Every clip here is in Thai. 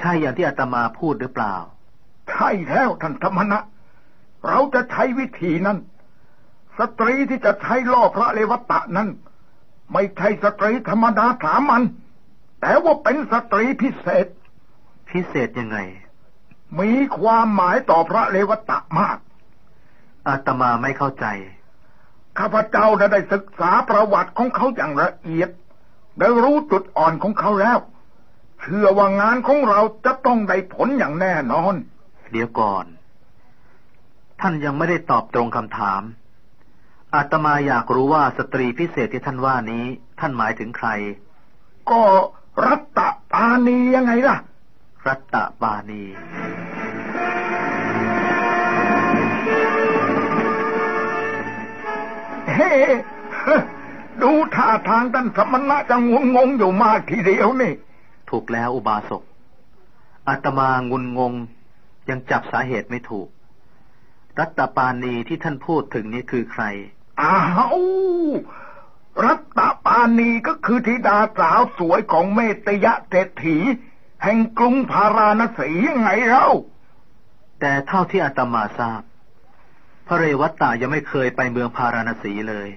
ใช่อย่างที่อาตมาพูดหรือเปล่า ใช่แล้วท่านธรรมนะเราจะใช้วิธีนั้น สตรีที่จะใช้ล่อพระเลวตะนั้น ไม่ใช่สตรีธรรมดาสามัญแต่ว่าเป็นสตรีพิเศษ พิเศษยังไง มีความหมายต่อพระเลวตะมาก อาตมาไม่เข้าใจ ข้าพเจ้าได้ศึกษาประวัติของเขาอย่างละเอียด ได้รู้จุดอ่อนของเขาแล้ว เชื่อว่างานของเราจะต้องได้ผลอย่างแน่นอน เดี๋ยวก่อน ท่านยังไม่ได้ตอบตรงคำถาม อาตมาอยากรู้ว่าสตรีพิเศษที่ท่านว่านี้ ท่านหมายถึงใคร ก็รัตตปานียังไงล่ะ รัตตปานีเฮ้ดูท่าทางท่านสมณะจะงงงงอยู่มากทีเดียวนี่ ถูกแล้วอุบาสกอาตมางุนงง ยังจับสาเหตุไม่ถูก รัตตปานีที่ท่านพูดถึงนี้คือใคร อ้าวรัตตปานีก็คือธิดาสาวสวยของเมตยะเศรษฐี แห่งกรุงพาราณสียังไงเล่าแต่เท่าที่อาตมาทราบ พระเรวัตตายังไม่เคยไปเมืองพาราณสีเลย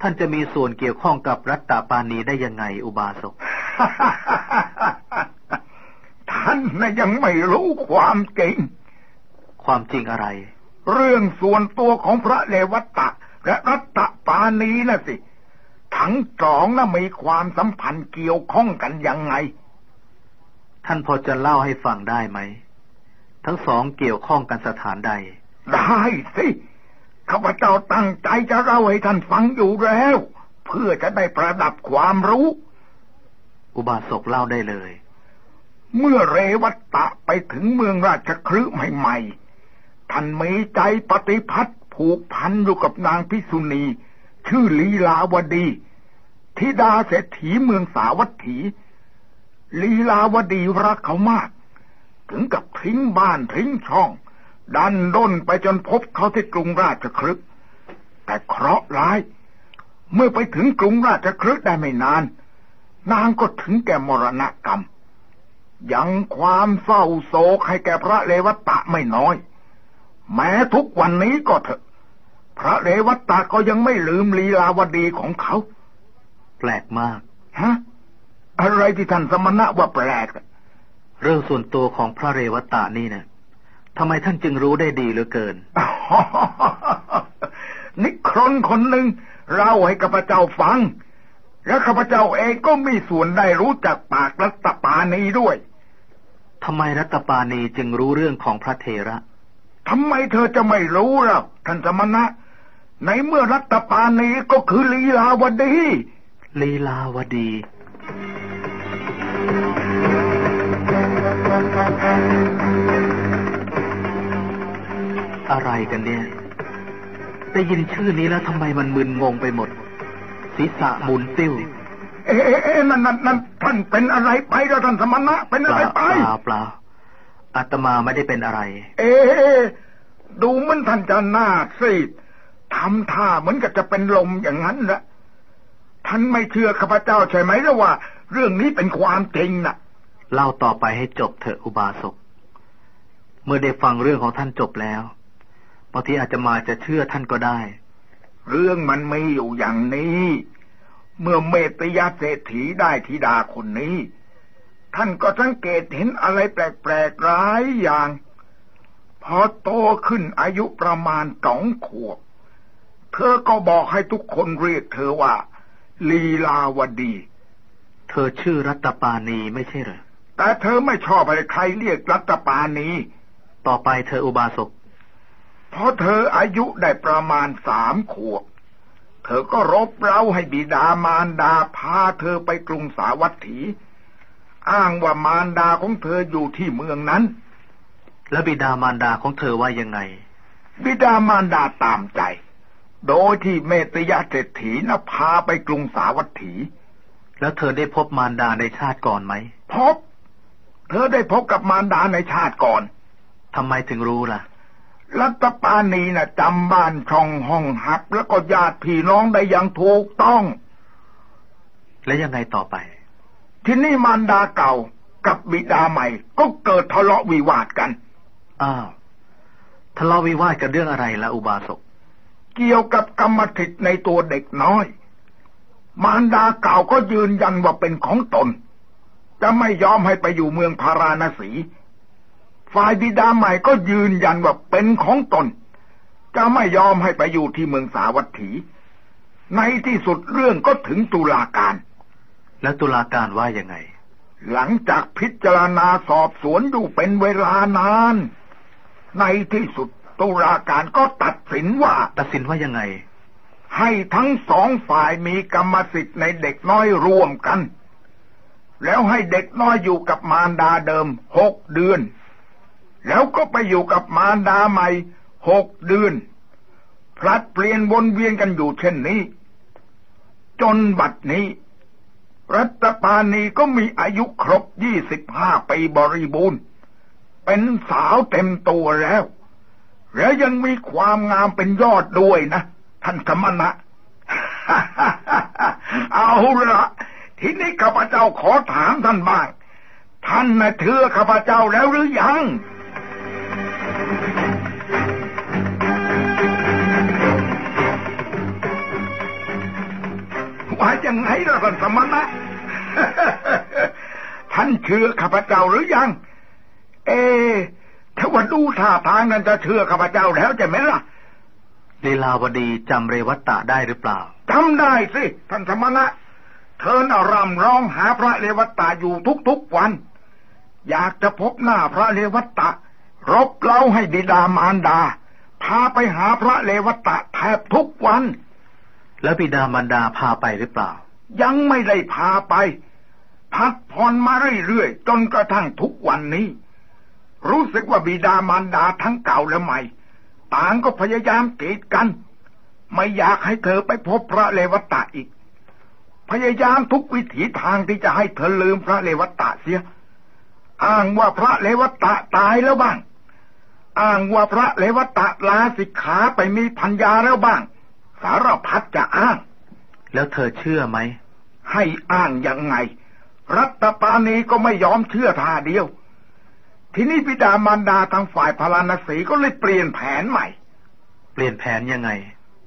ท่านจะมีส่วนเกี่ยวข้องกับรัตตปานีได้ยังไงอุบาสก ท่านน่ะยังไม่รู้ความจริง ความจริงอะไร เรื่องส่วนตัวของพระเลวัตตะและรัตตปานีน่ะสิ ทั้งสองน่ะมีความสัมพันธ์เกี่ยวข้องกันยังไง ท่านพอจะเล่าให้ฟังได้ไหม ทั้งสองเกี่ยวข้องกันสถานใด ได้สิข้าพเจ้าตั้งใจจะเล่าให้ท่านฟังอยู่แล้ว เพื่อจะได้ประดับความรู้ อุบาสกเล่าได้เลย เมื่อเรวัตตะไปถึงเมืองราชคฤห์ใหม่ๆท่านมีใจปฏิพัทธ์ผูกพันอยู่กับนางพิสุณี ชื่อลีลาวดีธิดาเศรษฐีเมืองสาวัตถี ลีลาวดีรักเขามาก ถึงกับทิ้งบ้านทิ้งช่อง ดันด้นไปจนพบเขาที่กรุงราชคฤห์แต่เคราะห์ร้าย เมื่อไปถึงกรุงราชคฤห์ได้ไม่นาน นางก็ถึงแก่มรณกรรม ยังความเศร้าโศกให้แก่พระเลวตะไม่น้อย แม้ทุกวันนี้ก็เถอะ พระเลวตะก็ยังไม่ลืมลีลาวดีของเขา แปลกมาก ฮะ อะไรที่ท่านสมณะว่าแปลก เรื่องส่วนตัวของพระเรวตานี่นะทำไมท่านจึงรู้ได้ดีเหลือเกิน นิครนคนหนึ่งเล่าให้ข้าพเจ้าฟัง และข้าพเจ้าเองก็มีส่วนได้รู้จักปากรัตปานีด้วยทำไมรัตปานีจึงรู้เรื่องของพระเทระทำไมเธอจะไม่รู้ล่ะท่านสมณะ ในเมื่อรัตปานีก็คือลีลาวดีลีลาวดี อะไรกันเนี่ย ได้ยินชื่อนี้แล้วทำไมมันมึนงงไปหมด ศีรษะหมุนติ้วเอ๊ะเอ๊ะเอ๊ะนั่นนั่นนั่นท่านเป็นอะไรไปแล้วท่านสมณะเป็นเปอะไรล่าไปเปล่าเปล่าอาตมาไม่ได้เป็นอะไร เอ๊ะดูเหมันท่านจะหน้าซีดทำท่าเหมือนกับจะเป็นลมอย่างนั้นแหละท่านไม่เชื่อข้าพเจ้าใช่ไหมล่ะว่า เรื่องนี้เป็นความจริงน่ะ เล่าต่อไปให้จบเถอะอุบาสก เมื่อได้ฟังเรื่องของท่านจบแล้วบางทีอาจจะมาจะเชื่อท่านก็ได้ เรื่องมันมีอยู่อย่างนี้ เมื่อเมตยาเศรษฐีได้ธิดาคนนี้ ท่านก็สังเกตเห็นอะไรแปลกๆหลายอย่าง พอโตขึ้นอายุประมาณสองขวบ เธอก็บอกให้ทุกคนเรียกเธอว่า ลีลาวดี เธอชื่อรัตปานีไม่ใช่เหรอแต่เธอไม่ชอบให้ใครเรียกรัตปานี ต่อไปเธออุบาสกเพราะเธออายุได้ประมาณสามขวบ เธอก็รบเร้าให้บิดามารดาพาเธอไปกรุงสาวัตถี อ้างว่ามารดาของเธออยู่ที่เมืองนั้น แล้วบิดามารดาของเธอว่ายังไง บิดามารดาตามใจ โดยที่เมตยเศรษฐีนะพาไปกรุงสาวัตถี แล้วเธอได้พบมารดาในชาติก่อนไหม พบ เธอได้พบกับมารดาในชาติก่อนทำไมถึงรู้ล่ะ รัตปานีนะ่ะจำบ้านช่องห้องหับ แล้วก็ญาติพี่น้องได้อย่างถูกต้อง และยังไงต่อไป ที่นี่มารดาเก่ากับบิดาใหม่ ก็เกิดทะเลาะวิวาทกันอ้าวทะเลาะวิวาทกันเรื่องอะไรละอุบาสกเกี่ยวกับกรรมสิทธิ์ในตัวเด็กน้อย มารดาเก่าก็ยืนยันว่าเป็นของตน จะไม่ยอมให้ไปอยู่เมืองพาราณสี ฝ่ายบิดาใหม่ก็ยืนยันว่าเป็นของตน จะไม่ยอมให้ไปอยู่ที่เมืองสาวัตถี ในที่สุดเรื่องก็ถึงตุลาการ แล้วตุลาการว่ายังไง หลังจากพิจารณาสอบสวนอยู่เป็นเวลานาน ในที่สุดตุลาการก็ตัดสินว่า ตัดสินว่ายังไง ให้ทั้งสองฝ่ายมีกรรมสิทธิ์ในเด็กน้อยร่วมกัน แล้วให้เด็กน้อยอยู่กับมารดาเดิมหกเดือน แล้วก็ไปอยู่กับมารดาใหม่หกเดือน พลัดเปลี่ยนวนเวียนกันอยู่เช่นนี้ จนบัดนี้ รัตปานีก็มีอายุครบยี่สิบห้าปีบริบูรณ์ เป็นสาวเต็มตัวแล้ว แล้วยังมีความงามเป็นยอดด้วยนะ ท่านสมณะ เอาละทีนี้ข้าพเจ้าขอถามท่านบ้างท่านน่ะเชื่อข้าพเจ้าแล้วหรือยัง ว่ายังไงล่ะท่านสมณะ ท่านเชื่อข้าพเจ้าหรือยัง เอถ้าว่าดูท่าทางนั้นจะเชื่อข้าพเจ้าแล้วใช่ไหมล่ะลีลาวดีจำเรวัตตะได้หรือเปล่าจำได้สิท่านสมณะ เธอน่ะร่ำร้องหาพระเรวัตตาอยู่ทุกๆวัน อยากจะพบหน้าพระเรวัตตะ รบเล้าให้บิดามารดา พาไปหาพระเรวัตตะแทบทุกวัน แล้วบิดามารดาพาไปหรือเปล่า ยังไม่ได้พาไป พักผ่อนมาเรื่อยๆจนกระทั่งทุกวันนี้ รู้สึกว่าบิดามารดาทั้งเก่าและใหม่ ต่างก็พยายามกีดกัน ไม่อยากให้เธอไปพบพระเลวตะอีก พยายามทุกวิถีทางที่จะให้เธอลืมพระเลวตะเสีย อ้างว่าพระเลวตะตายแล้วบ้าง อ้างว่าพระเลวตะลาสิกขาไปมีพัญญาแล้วบ้าง สารพัดจะอ้าง แล้วเธอเชื่อไหม ให้อ้างยังไง รัตปานีก็ไม่ยอมเชื่อท่าเดียว ทีนี้บิดามารดาทางฝ่ายพาราณสีก็เลยเปลี่ยนแผนใหม่ เปลี่ยนแผนยังไง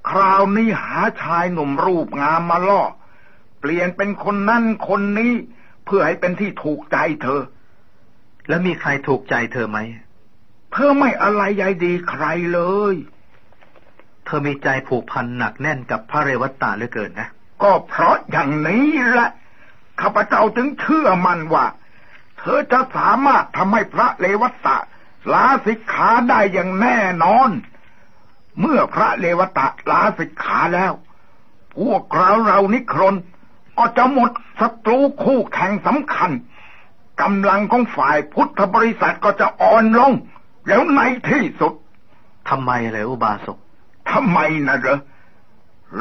คราวนี้หาชายหนุ่มรูปงามมาล่อ เปลี่ยนเป็นคนนั่นคนนี้ เพื่อให้เป็นที่ถูกใจเธอ แล้วมีใครถูกใจเธอไหม เธอไม่อะไรใยดีใครเลย เธอมีใจผูกพันหนักแน่นกับพระเรวัตตะเหลือเกินนะ ก็เพราะอย่างนี้แหละข้าพเจ้าถึงเชื่อมันว่า เธอจะสามารถทำให้พระเลวัตตะลาสิกขาได้อย่างแน่นอน เมื่อพระเลวตะลาสิกขาแล้ว พวกเราเรานิครนก็จะหมดศัตรูคู่แข่งสำคัญกำลังของฝ่ายพุทธบริษัทก็จะอ่อนลง แล้วในที่สุดทำไมเลยอุบาสก ทำไมนะเหรอ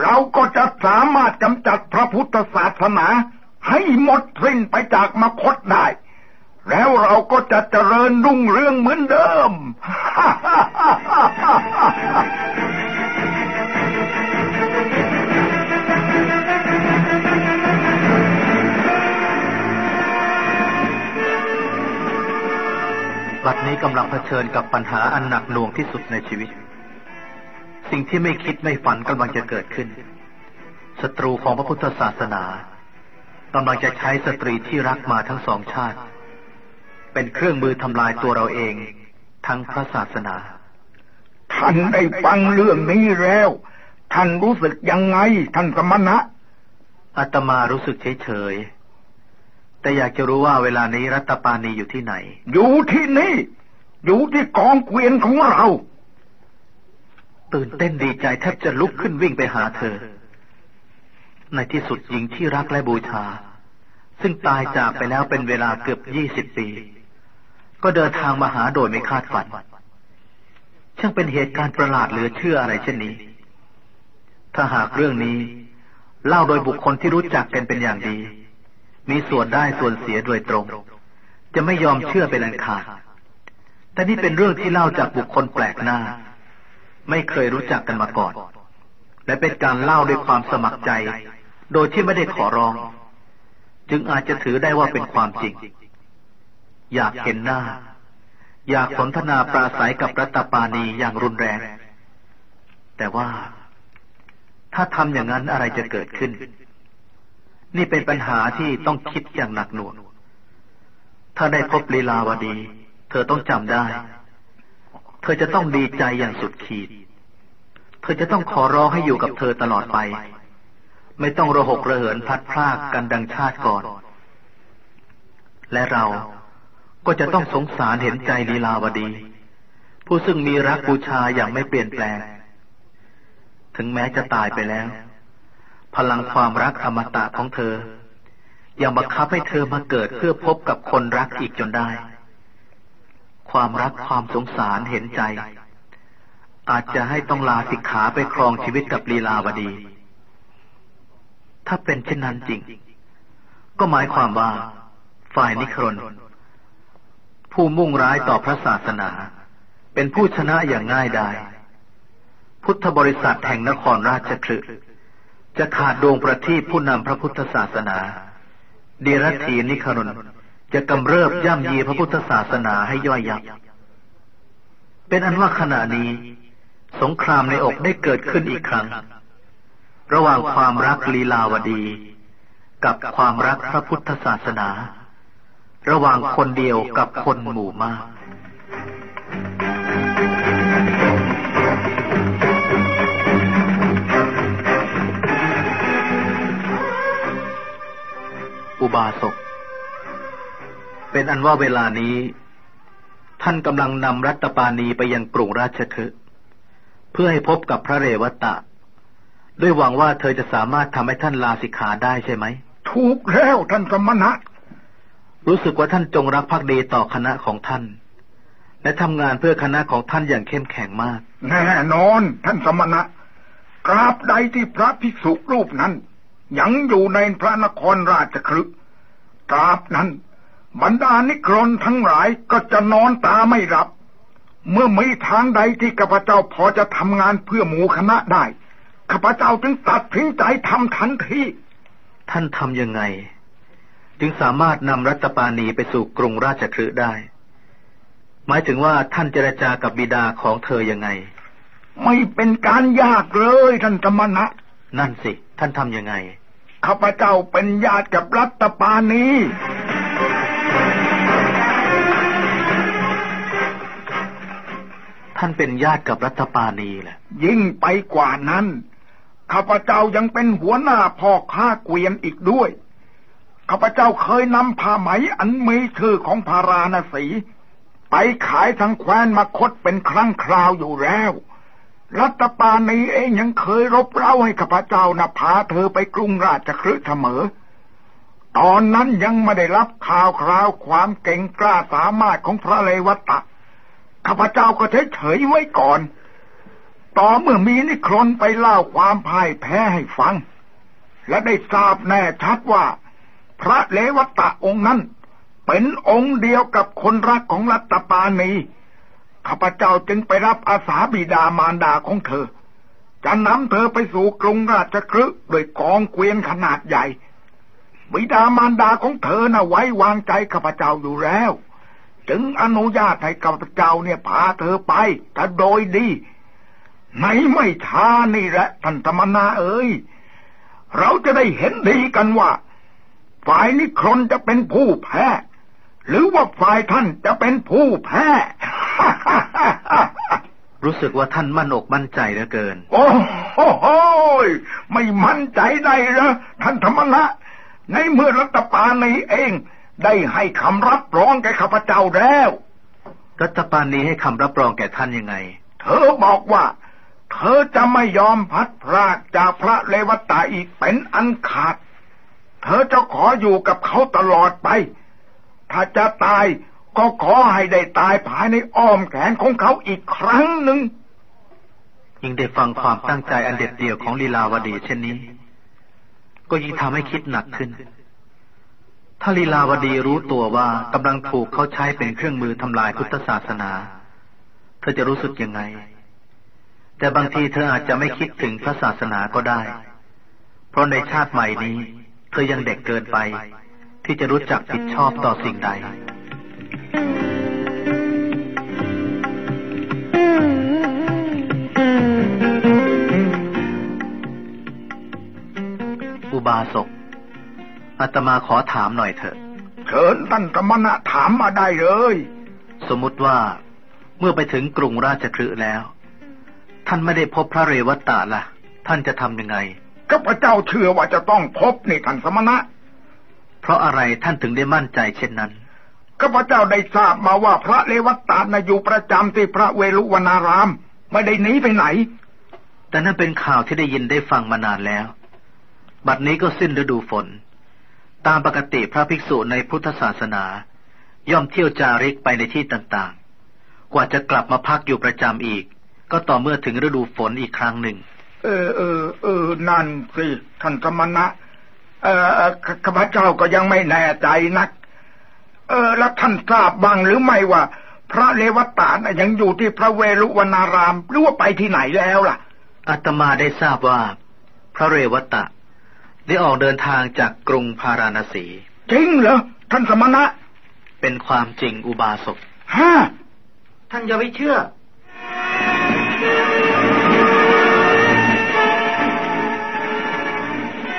เราก็จะสามารถกำจัดพระพุทธศาสนาให้หมดสิ้นไปจากมคตได้ แล้วเราก็จะเจริญรุ่งเรืองเหมือนเดิม บัดนี้กำลังเผชิญกับปัญหาอันหนักหน่วงที่สุดในชีวิต สิ่งที่ไม่คิดไม่ฝันกำลังจะเกิดขึ้น ศัตรูของพระพุทธศาสนากำลังจะใช้สตรีที่รักมาทั้งสองชาติ เป็นเครื่องมือทำลายตัวเราเอง ทั้งพระศาสนา ท่านได้ฟังเรื่องนี้แล้ว ท่านรู้สึกยังไง ท่านสมณะอาตมารู้สึกเฉยๆแต่อยากจะรู้ว่าเวลานี้รัตปานีอยู่ที่ไหน อยู่ที่นี่ อยู่ที่กองเกวียนของเรา ตื่นเต้นดีใจแทบจะลุกขึ้นวิ่งไปหาเธอ ในที่สุดหญิงที่รักและบูชา ซึ่งตายจากไปแล้วเป็นเวลาเกือบยี่สิบปี ก็เดินทางมาหาโดยไม่คาดฝัน ช่างเป็นเหตุการณ์ประหลาดเหลือเชื่ออะไรเช่นนี้ ถ้าหากเรื่องนี้ เล่าโดยบุคคลที่รู้จักกันเป็นอย่างดี มีส่วนได้ส่วนเสียโดยตรง จะไม่ยอมเชื่อเป็นอันขาดแต่นี่เป็นเรื่องที่เล่าจากบุคคลแปลกหน้า ไม่เคยรู้จักกันมาก่อน และเป็นการเล่าด้วยความสมัครใจ โดยที่ไม่ได้ขอร้อง จึงอาจจะถือได้ว่าเป็นความจริง อยากเห็นหน้า อยากสนทนาปราศัยกับรัตปานีอย่างรุนแรง แต่ว่า ถ้าทำอย่างนั้นอะไรจะเกิดขึ้น นี่เป็นปัญหาที่ต้องคิดอย่างหนักหน่วงถ้าได้พบลีลาวดี เธอต้องจำได้ เธอจะต้องดีใจอย่างสุดขีด เธอจะต้องขอร้องให้อยู่กับเธอตลอดไป ไม่ต้องระหกระเหินพัดพลากกันดังชาติก่อน และเราก็จะต้องสงสารเห็นใจลีลาวดี ผู้ซึ่งมีรักบูชาอย่างไม่เปลี่ยนแปลง ถึงแม้จะตายไปแล้ว พลังความรักอมตะของเธอยังบังคับให้เธอมาเกิดเพื่อพบกับคนรักอีกจนได้ ความรักความสงสารเห็นใจ อาจจะให้ต้องลาสิกขาไปครองชีวิตกับลีลาวดี ถ้าเป็นเช่นนั้นจริง ก็หมายความว่า ฝ่ายนิครน ผู้มุ่งร้ายต่อพระศาสนา เป็นผู้ชนะอย่างง่ายดายพุทธบริษัทแห่งนครราชคลึจะขาดดวงประทีปผู้นำพระพุทธศาสนา เดรัจฉีนิครน จะกำเริบย่ำยีพระพุทธศาสนาให้ย่อยยับ เป็นอันว่าขณะนี้ สงครามในอกได้เกิดขึ้นอีกครั้ง ระหว่างความรักลีลาวดี กับความรักพระพุทธศาสนา ระหว่างคนเดียวกับคนหมู่มากอุบาสก เป็นอันว่าเวลานี้ ท่านกำลังนำรัตปานีไปยังกรุงราชคฤห์เพื่อให้พบกับพระเรวตะ ด้วยหวังว่าเธอจะสามารถทำให้ท่านลาสิกขาได้ใช่ไหม ถูกแล้วท่านสมณะ รู้สึกว่าท่านจงรักภักดีต่อคณะของท่าน และทำงานเพื่อคณะของท่านอย่างเข้มแข็งมาก แน่นอนท่านสมณะกราบใดที่พระภิกษุรูปนั้น ยังอยู่ในพระนครราชคลึตราบนั้น บรรดานิกรนทั้งหลายก็จะนอนตาไม่หลับ เมื่อมีทางใดที่ข้าพเจ้าพอจะทำงานเพื่อหมู่คณะได้ข้าพเจ้าจึงตัดสินใจทำทันทีท่านทำยังไง จึงสามารถนำรัตปานีไปสู่กรุงราชคฤห์ได้ หมายถึงว่าท่านเจรจากับบิดาของเธอยังไง ไม่เป็นการยากเลยท่านธรรมณะนั่นสิ ท่านทำยังไงข้าพเจ้าเป็นญาติกับรัตปานี ท่านเป็นญาติกับรัตปานีแหละยิ่งไปกว่านั้นข้าพเจ้ายังเป็นหัวหน้าพ่อค้าเกวียนอีกด้วยข้าพเจ้าเคยนำผ้าไหมอันมีชื่อของพาราณสี ไปขายทางแคว้นมาคดเป็นครั้งคราวอยู่แล้ว รัตปานีเองยังเคยรบเร้าให้ข้าพเจ้านะพาเธอไปกรุงราชคฤห์เสมอ ตอนนั้นยังไม่ได้รับข่าวคราวความเก่งกล้าสามารถของพระเลวตะ ข้าพเจ้าก็เฉยๆไว้ก่อน ต่อเมื่อมีนิครนไปเล่าความพ่ายแพ้ให้ฟัง และได้ทราบแน่ชัดว่า พระเลวตะองค์นั้น เป็นองค์เดียวกับคนรักของรัตปานีข้าพเจ้าจึงไปรับอาสาบิดามารดาของเธอ จะนำเธอไปสู่กรุงราชคฤห์โดยกองเกวียนขนาดใหญ่ บิดามารดาของเธอน่ะไว้วางใจข้าพเจ้าอยู่แล้ว จึงอนุญาตให้ข้าพเจ้าเนี่ยพาเธอไปแต่โดยดีไหนไม่ช้านี่แหละท่านธรรมนาเอ้ยเราจะได้เห็นดีกันว่า ฝ่ายนิครนจะเป็นผู้แพ้ หรือว่าฝ่ายท่านจะเป็นผู้แพ้ รู้สึกว่าท่านมั่นอกมั่นใจเหลือเกิน โอ้โหไม่มั่นใจได้เหรอท่านธรรมละในเมื่อรัตปานีเอง ได้ให้คำรับรองแก่ข้าพเจ้าแล้ว รัตปานีให้คำรับรองแก่ท่านยังไง เธอบอกว่า เธอจะไม่ยอมพัดพรากจากพระเลวตาอีกเป็นอันขาด เธอจะขออยู่กับเขาตลอดไป ถ้าจะตายก็ขอให้ได้ตายภายในอ้อมแขนของเขาอีกครั้งหนึ่งยิ่งได้ฟังความตั้งใจอันเด็ดเดี่ยวของลีลาวดีเช่นนี้ ก็ยิ่งทำให้คิดหนักขึ้น ถ้าลีลาวดีรู้ตัวว่ากำลังถูกเขาใช้เป็นเครื่องมือทำลายพุทธศาสนา เธอจะรู้สึกยังไง แต่บางทีเธออาจจะไม่คิดถึงพระศาสนาก็ได้ เพราะในชาติใหม่นี้ เธอยังเด็กเกินไป ที่จะรู้จักผิดชอบต่อสิ่งใดอุบาสก อาตมาขอถามหน่อยเถอะ เชิญท่านสมณะถามมาได้เลย สมมุติว่าเมื่อไปถึงกรุงราชคฤห์แล้ว ท่านไม่ได้พบพระเรวัตตะล่ะ ท่านจะทำยังไงก็พระเจ้าเชื่อว่าจะต้องพบนี่ท่านสมณะ เพราะอะไรท่านถึงได้มั่นใจเช่นนั้นก็พระเจ้าได้ทราบมาว่าพระเลวัตตานะอยู่ประจำที่พระเวลุวนาราม ไม่ได้หนีไปไหน แต่นั่นเป็นข่าวที่ได้ยินได้ฟังมานานแล้ว บัดนี้ก็สิ้นฤดูฝน ตามปกติพระภิกษุในพุทธศาสนา ย่อมเที่ยวจาริกไปในที่ต่างๆ กว่าจะกลับมาพักอยู่ประจำอีก ก็ต่อเมื่อถึงฤดูฝนอีกครั้งหนึ่ง เออเออเออนั่นสิท่านสมณะ เออเอ่อข้าพเจ้าก็ยังไม่แน่ใจนัก เออ แล้วท่านทราบบ้างหรือไม่ว่า พระเลวัตตานะยังอยู่ที่พระเวรุวนารามหรือว่าไปที่ไหนแล้วล่ะอาตมาได้ทราบว่า พระเรวตะ ได้ออกเดินทางจากกรุงพาราณสี จริงเหรอ ท่านสมณะ เป็นความจริงอุบาสกฮะท่านอย่าไปเชื่อ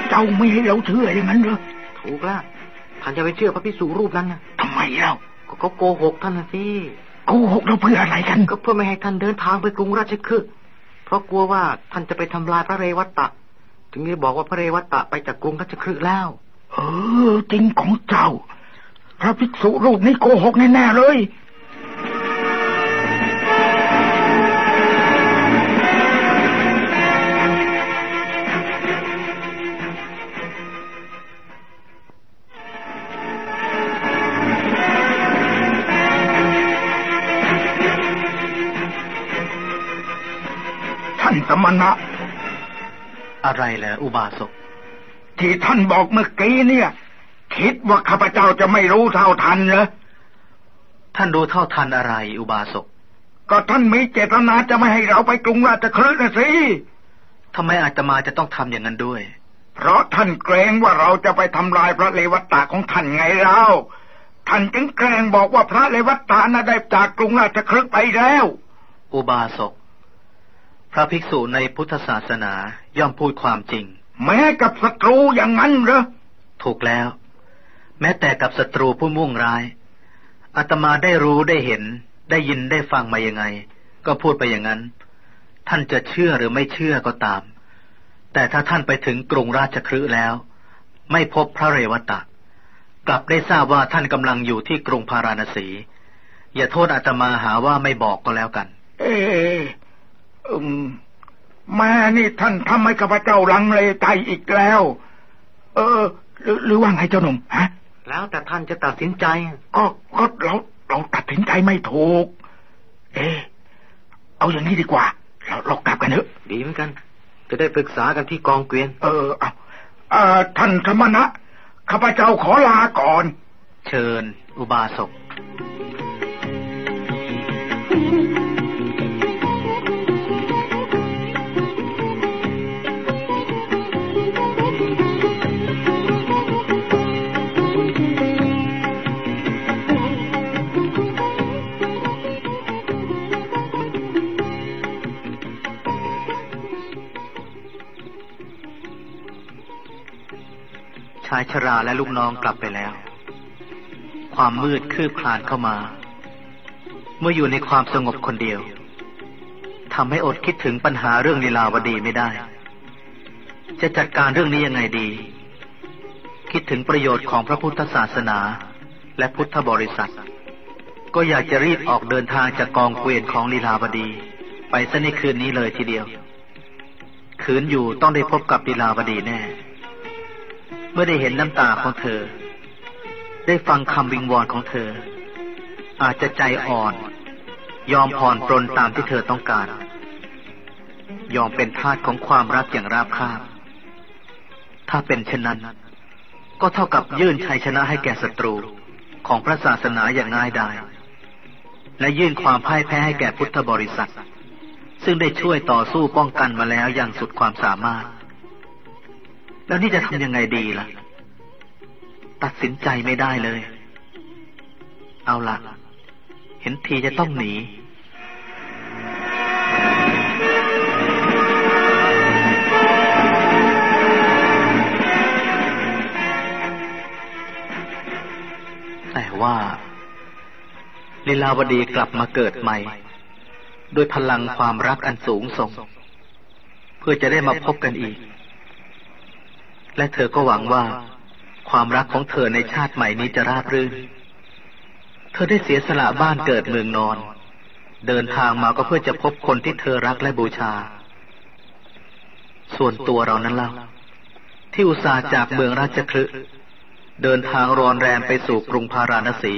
เจ้าไม่ให้เราเชื่ออย่างนั้นเหรอถูกแล้วท่านจะไปเชื่อพระพิสุรูปนั้นนะทำไมเล่าก็เขาโกหกท่านนะสิโกหกเราเพื่ออะไรกัน ก็เพื่อไม่ให้ท่านเดินทางไปกรุงราชคฤห์เพราะกลัวว่าท่านจะไปทำลายพระเรวัตตะ ถึงได้บอกว่าพระเรวัตตะไปจากกรุงราชคฤห์แล้ว เออจริงของเจ้า พระภิกษุรูปนี้โกหกแน่ๆเลยท่านสมณะ อะไรแหละอุบาสก ที่ท่านบอกเมื่อกี้เนี่ย คิดว่าข้าพเจ้าจะไม่รู้เท่าทันเหรอท่านรู้เท่าทันอะไร อุบาสก ก็ท่านมีเจตนาจะไม่ให้เราไปกรุงราชคฤห์นะสิทำไมอาตมาจะต้องทำอย่างนั้นด้วย เพราะท่านเกรงว่าเราจะไปทำลายพระเลวัตตาของท่านไงเล่าท่านจึงแกล้งบอกว่าพระเลวัตตาน่ะได้จากกรุงราชคฤห์ไปแล้ว อุบาสก พระภิกษุในพุทธศาสนา ย่อมพูดความจริง แม้กับศัตรูอย่างนั้นเหรอถูกแล้ว แม้แต่กับศัตรูผู้มุ่งร้ายอาตมาได้รู้ได้เห็น ได้ยินได้ฟังมายังไง ก็พูดไปอย่างนั้น ท่านจะเชื่อหรือไม่เชื่อก็ตาม แต่ถ้าท่านไปถึงกรุงราชคฤห์แล้ว ไม่พบพระเรวตะ กลับได้ทราบว่าท่านกำลังอยู่ที่กรุงพาราณสี อย่าโทษอาตมาหาว่าไม่บอกก็แล้วกัน เอออืม แม่นี่ท่านทำให้ข้าพเจ้าลังเลใจอีกแล้ว เออ หรือหรือว่าไงเจ้าหนุ่มฮะ แล้วแต่ท่านจะตัดสินใจ ก็ก็เราเราตัดสินใจไม่ถูก เออเอาอย่างนี้ดีกว่า เราเรากลับกันเถอะดีเหมือนกัน จะได้ปรึกษากันที่กองเกวียน เออเอาเอ่อท่านธรรมณะข้าพเจ้าขอลาก่อน เชิญ อุบาสกายชราและลูกน้องกลับไปแล้ว ความมืดคืบคลานเข้ามา เมื่ออยู่ในความสงบคนเดียวทำให้อดคิดถึงปัญหาเรื่องลีลาวดีไม่ได้ จะจัดการเรื่องนี้ยังไงดี คิดถึงประโยชน์ของพระพุทธศาสนา และพุทธบริษัท ก็อยากจะรีบออกเดินทางจากกองเกวียนของลีลาวดี ไปซะในคืนนี้เลยทีเดียว คืนอยู่ต้องได้พบกับลีลาวดีแน่ เมื่อได้เห็นน้ำตาของเธอ ได้ฟังคำวิงวอนของเธอ อาจจะใจอ่อน ยอมผ่อนปรนตามที่เธอต้องการ ยอมเป็นทาสของความรักอย่างราบคาบ ถ้าเป็นเช่นนั้น ก็เท่ากับยื่นชัยชนะให้แก่ศัตรูของพระศาสนาอย่างง่ายดายและยื่นความพ่ายแพ้ให้แก่พุทธบริษัท ซึ่งได้ช่วยต่อสู้ป้องกันมาแล้วอย่างสุดความสามารถ แล้วนี่จะทำยังไงดีล่ะ ตัดสินใจไม่ได้เลย เอาละเห็นทีจะต้องหนีแต่ว่าลีลาวดีกลับมาเกิดใหม่ ด้วยพลังความรักอันสูงส่ง เพื่อจะได้มาพบกันอีก และเธอก็หวังว่า ความรักของเธอในชาติใหม่นี้จะราบรื่น เธอได้เสียสละบ้านเกิดเมืองนอน เดินทางมาก็เพื่อจะพบคนที่เธอรักและบูชา ส่วนตัวเรานั้นเล่าที่อุตส่าห์จากเมืองราชคลึเดินทางรอนแรมไปสู่กรุงพาราณสี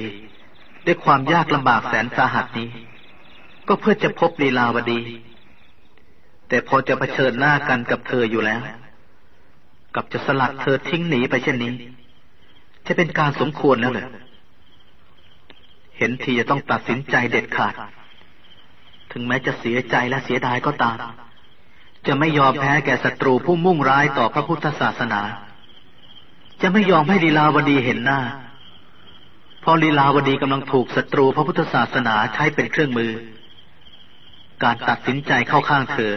ด้วยความยากลำบากแสนสาหัสนี้ ก็เพื่อจะพบลีลาวดี แต่พอจะเผชิญหน้ากันกับเธออยู่แล้ว กับจะสลัดเธอทิ้งหนีไปเช่นนี้ จะเป็นการสมควรแล้วเลยเห็นทีจะต้องตัดสินใจเด็ดขาด ถึงแม้จะเสียใจและเสียดายก็ตาม จะไม่ยอมแพ้แก่ศัตรูผู้มุ่งร้ายต่อพระพุทธศาสนา จะไม่ยอมให้ลีลาวดีเห็นหน้า พอลีลาวดีกำลังถูกศัตรูพระพุทธศาสนาใช้เป็นเครื่องมือ การตัดสินใจเข้าข้างเธอ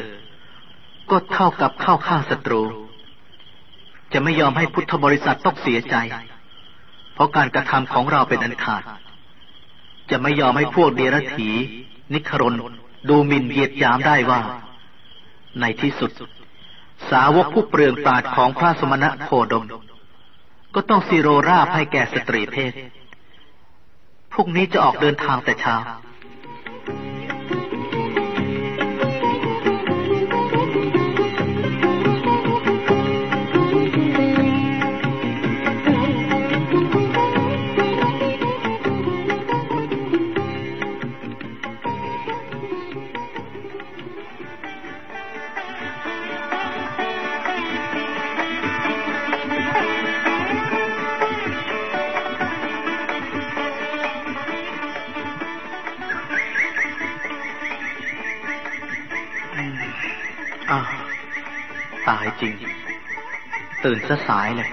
ก็เท่ากับเข้าข้างศัตรู จะไม่ยอมให้พุทธบริษัทต้องเสียใจ เพราะการกระทำของเราเป็นอันขาด จะไม่ยอมให้พวกเดรัจฉีนิครนดูหมิ่นเหยียดยามได้ว่า ในที่สุด สาวกผู้เปลืองปราดของพระสมณะโคดม ก็ต้องซีโรราบให้แก่สตรีเพศ พวกนี้จะออกเดินทางแต่เช้า ซะสายเลย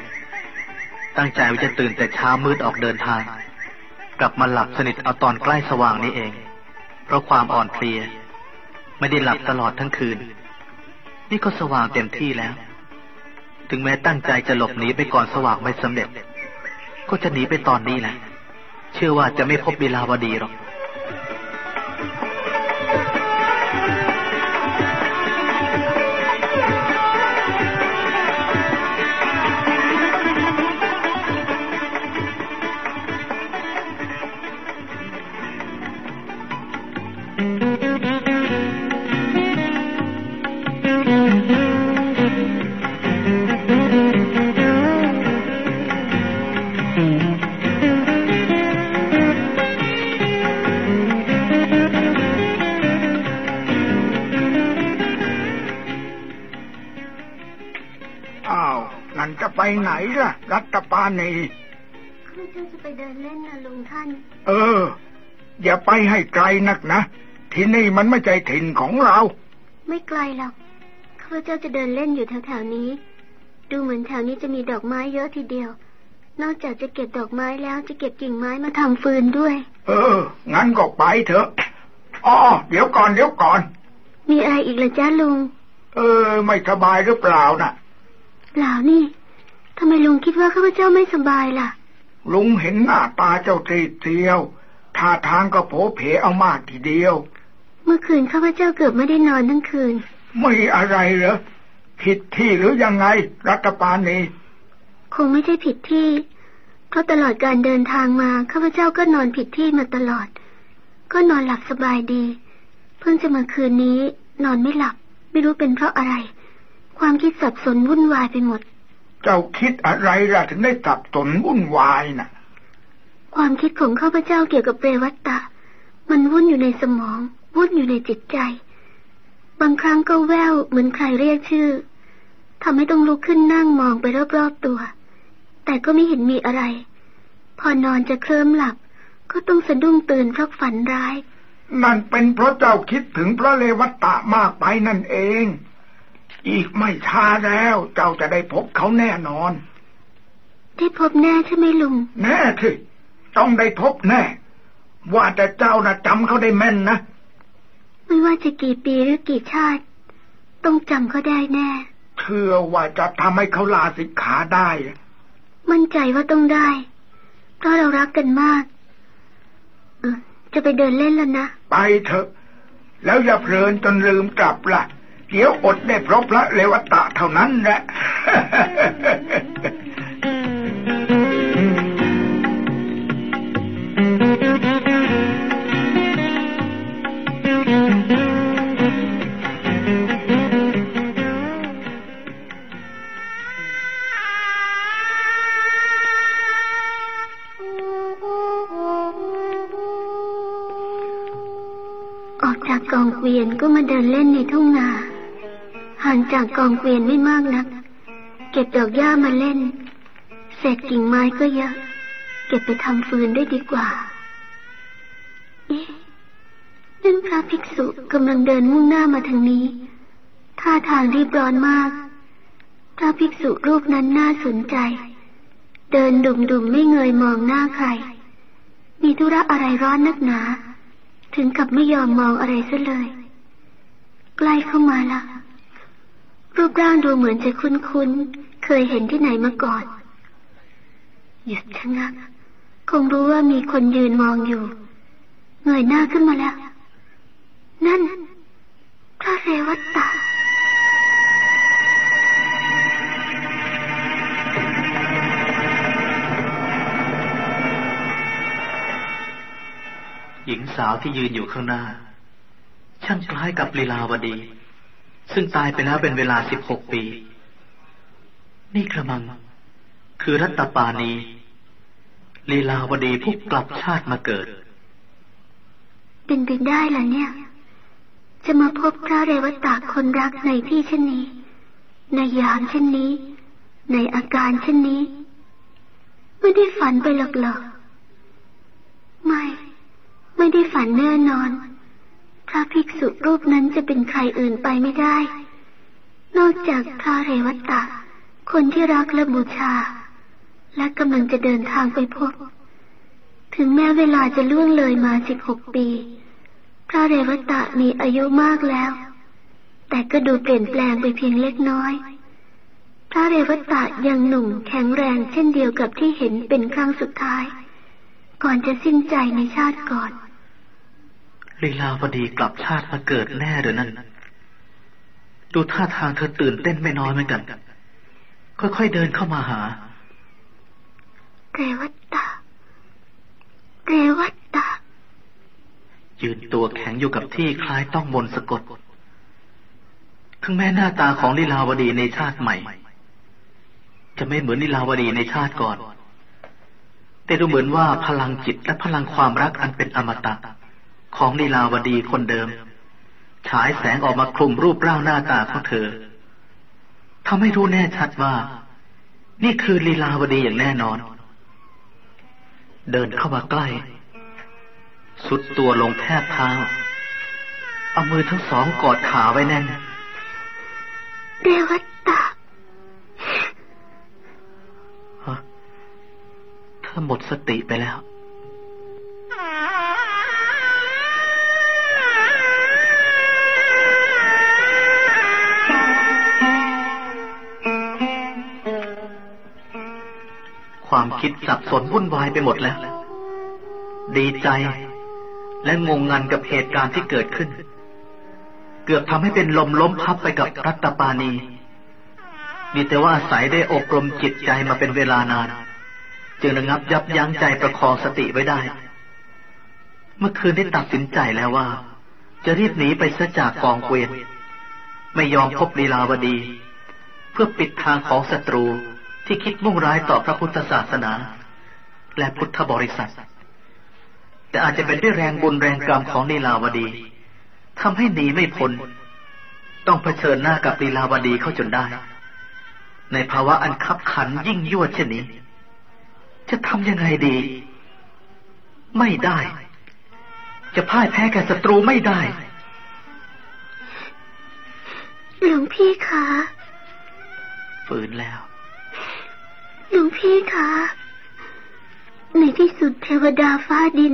ตั้งใจว่าจะตื่นแต่เช้ามืดออกเดินทาง กลับมาหลับสนิทเอาตอนใกล้สว่างนี้เอง เพราะความอ่อนเพลีย ไม่ได้หลับตลอดทั้งคืน นี่ก็สว่างเต็มที่แล้ว ถึงแม้ตั้งใจจะหลบหนีไปก่อนสว่างไม่สำเร็จ ก็จะหนีไปตอนนี้แหละ เชื่อว่าจะไม่พบเวลาวดีหรอก รัตปานีข้าพเจ้าจะไปเดินเล่นนะลุงท่าน เออ อย่าไปให้ไกลนักนะ ที่นี่มันไม่ใจถิ่นของเรา ไม่ไกลหรอกข้าพเจ้าจะเดินเล่นอยู่แถวๆนี้ ดูเหมือนแถวนี้จะมีดอกไม้เยอะทีเดียว นอกจากจะเก็บดอกไม้แล้วจะเก็บกิ่งไม้มาทำฟืนด้วย เออ งั้นก็ไปเถอะอ๋อเดี๋ยวก่อนเดี๋ยวก่อน มีอะไรอีกล่ะจ้าลุง เออ ไม่สบายหรือเปล่านะ่ะเปล่านี่ ทำไมลุงคิดว่าข้าพเจ้าไม่สบายล่ะ ลุงเห็นหน้าตาเจ้าตีเทียวท่าทางก็โผเพเอามากทีเดียว เมื่อคืนข้าพเจ้าเกือบไม่ได้นอนทั้งคืน ไม่อะไรเหรอ ผิดที่หรือยังไง รัตปานีคงไม่ใช่ผิดที่ เพราะตลอดการเดินทางมาข้าพเจ้าก็นอนผิดที่มาตลอด ก็นอนหลับสบายดี เพิ่งจะมาคืนนี้ นอนไม่หลับ ไม่รู้เป็นเพราะอะไร ความคิดสับสนวุ่นวายไปหมด เจ้าคิดอะไรล่ะถึงได้สับสนวุ่นวายน่ะ ความคิดของข้าพเจ้าเกี่ยวกับเปรวัตตะ มันวุ่นอยู่ในสมอง วุ่นอยู่ในจิตใจ บางครั้งก็แววเหมือนใครเรียกชื่อทำให้ต้องลุกขึ้นนั่งมองไปรอบๆตัว แต่ก็ไม่เห็นมีอะไร พอนอนจะเคลิ้มหลับ ก็ต้องสะดุ้งตื่นเพราะฝันร้าย นั่นเป็นเพราะเจ้าคิดถึงพระเลวัตตะมากไปนั่นเอง อีกไม่ช้าแล้ว เจ้าจะได้พบเขาแน่นอน ได้พบแน่ใช่ไหมลุง แน่ที่ต้องได้พบแน่ ว่าแต่เจ้าน่ะจำเขาได้แม่นนะ ไม่ว่าจะกี่ปีหรือกี่ชาติ ต้องจำเขาได้แน่ เชื่อว่าจะทำให้เขาลาสิกขาได้ มั่นใจว่าต้องได้ เพราะเรารักกันมาก เออจะไปเดินเล่นแล้วนะ ไปเถอะ แล้วอย่าเพลินจนลืมกลับละ่ะ เดี๋ยวอดได้เพราะพระเลวตะเท่านั้นแหละออกจากกองเกวียนก็มาเดินเล่นในทุ่งนา ห่างจากกองเกวียนไม่มากนัก เก็บดอกหญ้ามาเล่น เศษกิ่งไม้ก็เยอะ เก็บไปทำฟืนได้ดีกว่า เอ๊ะนั่นพระภิกษุกำลังเดินมุ่งหน้ามาทางนี้ ท่าทางรีบร้อนมาก พระภิกษุรูปนั้นน่าสนใจ เดินดุ่มไม่เงยมองหน้าใคร มีธุระอะไรร้อนนักหนา ถึงกับไม่ยอมมองอะไรซะเลย ใกล้เข้ามาละ รูปร่างดูเหมือนจะคุ้นๆ เคยเห็นที่ไหนมาก่อน หยุดชะงัก คงรู้ว่ามีคนยืนมองอยู่ เงยหน้าขึ้นมาแล้ว นั่น พระเรวัตตาหญิงสาวที่ยืนอยู่ข้างหน้า ช่างคล้ายกับลีลาวดี ซึ่งตายไปแล้วเป็นเวลาสิบหกปี นี่กระมัง คือรัตตปานีลีลาวดีผู้กลับชาติมาเกิด เป็นไปได้ล่ะเนี่ย จะมาพบพระเรวตะคนรักในที่เช่นนี้ ในยามเช่นนี้ ในอาการเช่นนี้ ไม่ได้ฝันไปหรอกๆไม่ ไม่ได้ฝันแน่นอน ระภิกษุรูปนั้นจะเป็นใครอื่นไปไม่ได้ นอกจากพระเรวตะ คนที่รักและบูชา และกำลังจะเดินทางไปพบ ถึงแม้เวลาจะล่วงเลยมาสิบหกปี พระเรวตะมีอายุมากแล้ว แต่ก็ดูเปลี่ยนแปลงไปเพียงเล็กน้อย พระเรวตะยังหนุ่มแข็งแรงเช่นเดียวกับที่เห็นเป็นครั้งสุดท้าย ก่อนจะสิ้นใจในชาติก่อน ลีลาวดีกลับชาติมาเกิดแน่หรือนั่นดูท่าทางเธอตื่นเต้นไม่น้อยเหมือนกัน ค่อยๆเดินเข้ามาหา เรวัตตา เรวัตตา ยืนตัวแข็งอยู่กับที่คล้ายต้องมนต์สะกด ถึงแม้หน้าตาของลีลาวดีในชาติใหม่ จะไม่เหมือนลีลาวดีในชาติก่อน แต่ดูเหมือนว่าพลังจิตและพลังความรักอันเป็นอมตะ ของลีลาวดีคนเดิม ฉายแสงออกมาคลุมรูปร่างหน้าตาของเธอทำให้รู้แน่ชัดว่า นี่คือลีลาวดีอย่างแน่นอน เดินเข้ามาใกล้ ทรุดตัวลงแทบเท้า เอามือทั้งสองกอดขาไว้แน่นเรวัตตาฮะเธอหมดสติไปแล้ว ความคิดสับสนวุ่นวายไปหมดแล้ว ดีใจและงงงันกับเหตุการณ์ที่เกิดขึ้น เกือบทำให้เป็นลมล้มพับไปกับรัตปานี มีแต่ว่าอายได้อบรมจิตใจมาเป็นเวลานาน จึงระงับยับยั้งใจประคองสติไว้ได้ เมื่อคืนได้ตัดสินใจแล้วว่า จะรีบหนีไปซะจากกองเวียนไม่ยอมพบลีลาวดี เพื่อปิดทางของศัตรู ที่คิดมุ่งร้ายต่อพระพุทธศาสนา และพุทธบริษัท แต่อาจจะเป็นด้วยแรงบุญแรงกรรมของลีลาวดีทำให้หนีไม่พ้นต้องเผชิญหน้ากับลีลาวดีเข้าจนได้ ในภาวะอันคับขันยิ่งยวดเช่นนี้ จะทำยังไงดี ไม่ได้ จะพ่ายแพ้แก่ศัตรูไม่ได้หลวงพี่คะ ฟื้นแล้ว หลวงพี่คะในที่สุดเทวดาฟ้าดิน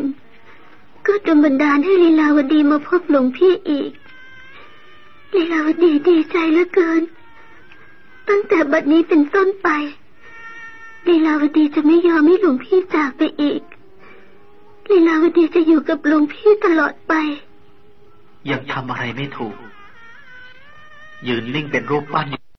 ก็ดลบันดาลให้ลีลาวดีมาพบหลวงพี่อีกลีลาวดีดีใจเหลือเกิน ตั้งแต่บัดนี้เป็นต้นไปลีลาวดีจะไม่ยอมให้หลวงพี่จากไปอีกลีลาวดีจะอยู่กับหลวงพี่ตลอดไป ยังทำอะไรไม่ถูก ยืนนิ่งเป็นรูปปั้น